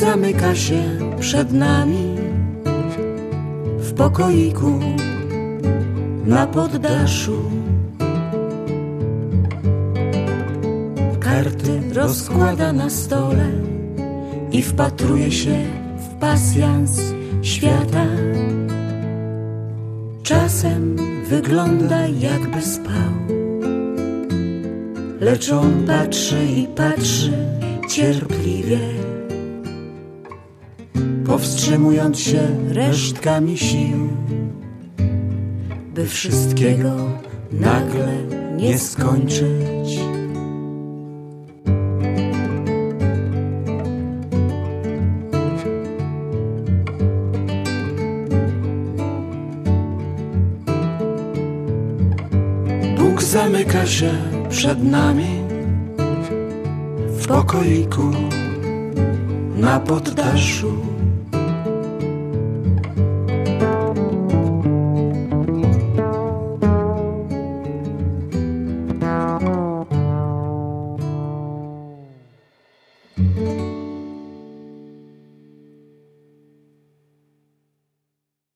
zamyka się przed nami w pokoiku na poddaszu. Karty rozkłada na stole i wpatruje się w pasjans świata. Czasem wygląda jakby spał, lecz on patrzy i patrzy cierpliwie, powstrzymując się resztkami sił, by wszystkiego nagle nie skończyć. Bóg zamyka się przed nami w pokoiku na poddaszu.